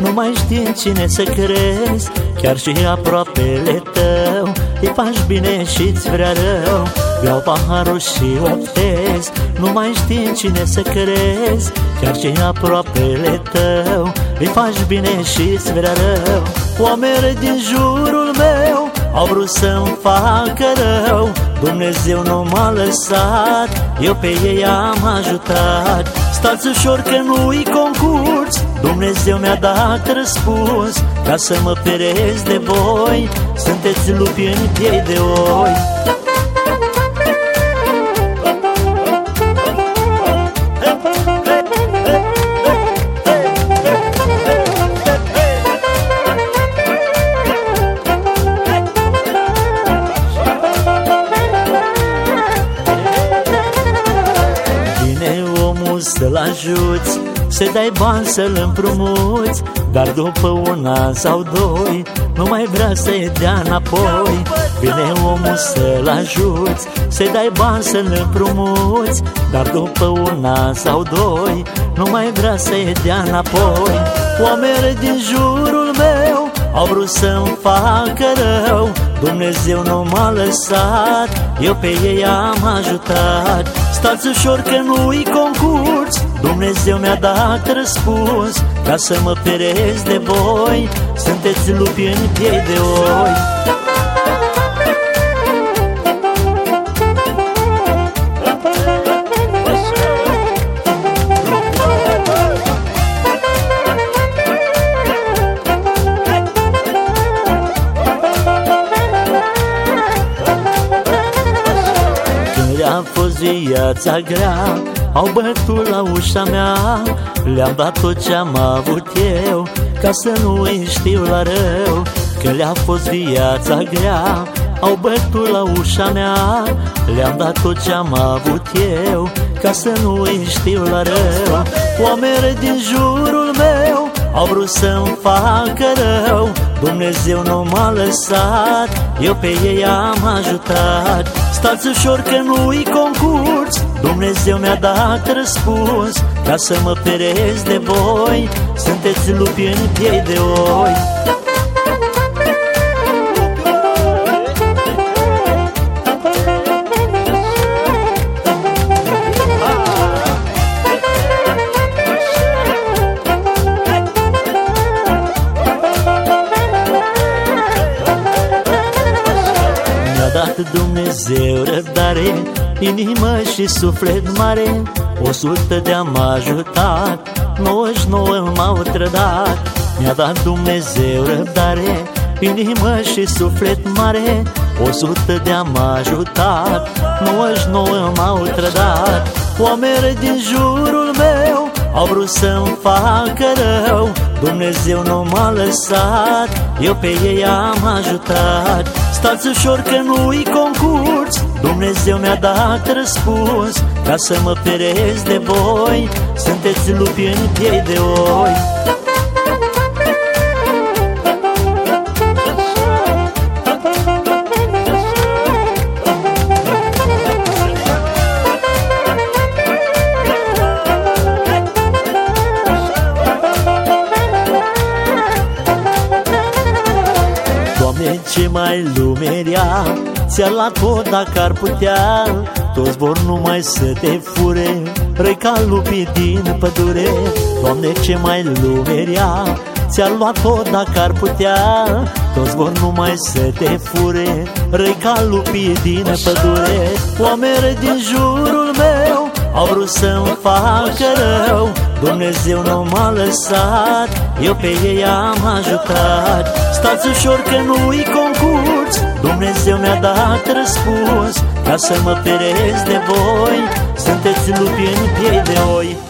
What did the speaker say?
Nu mai știi cine să crezi Chiar și aproapele tău. Îi faci bine și-ți vrea rău. Beau paharul și optezi Nu mai știi cine să crezi Chiar și aproapele tău. Îi faci bine și-ți vrea rău. Oameni din jurul meu Au vrut să-mi facă rău. Dumnezeu nu m-a lăsat Eu pe ei am ajutat Stați ușor că nu-i concurs. Dumnezeu mi-a dat răspuns Ca să mă perez de voi. Sunteți lupi în piei de oi ajuți Să dai bani să-l împrumuți Dar după un an sau doi Nu mai vrea să-i dea înapoi. Vine omul să-l ajuți Să dai bani să-l împrumuți Dar după un an sau doi Nu mai vrea să-i dea înapoi. Oameni din jurul meu Au vrut să-mi facă rău Dumnezeu nu m-a lăsat Eu pe ei am ajutat. Stați ușor că nu-i concurs Dumnezeu mi-a dat răspuns Ca să mă perez de voi. Sunteți lupi în piei de oi. A fost viața grea Au bătut la ușa mea Le-am dat tot ce-am avut eu Ca să nu îi știu la rău Că le-a fost viața grea. Au bătut la ușa mea Le-am dat tot ce-am avut eu Ca să nu îi știu la rău. Oameni din jurul meu Au vrut să-mi facă rău Dumnezeu nu m-a lăsat Eu pe ei am ajutat. Stați ușor că nu-i concurs Dumnezeu mi-a dat răspuns Ca să mă perez de voi Sunteți lupi în piei de oi dat Dumnezeu răbdare Inimă și suflet mare O sută de-am ajutat 99 m-au trădat. Mi-a dat Dumnezeu răbdare Inimă și suflet mare O sută de-am ajutat 99 m-au trădat. Oameni din jurul meu Au vrut să-mi facă rău Dumnezeu nu m-a lăsat Eu pe ei am ajutat. Stați ușor că nu-i concurs Dumnezeu mi-a dat răspuns Ca să mă perez de voi. Sunteți lupi în piei de oi mai lumeria Ți-a luat tot dacă ar putea. Toți vor numai să te fure Răi ca lupii din pădure. Doamne ce mai lumeria Ți-a luat tot dacă ar putea. Toți vor numai să te fure Răi ca lupii din pădure. Oameni din jurul meu Au vrut să-mi facă rău Dumnezeu nu m-a lăsat Eu pe ei am ajutat. Stați ușor că nu-i concurs Dumnezeu mi-a dat răspuns. Ca să mă perez de voi Sunteți lupi în piei de oi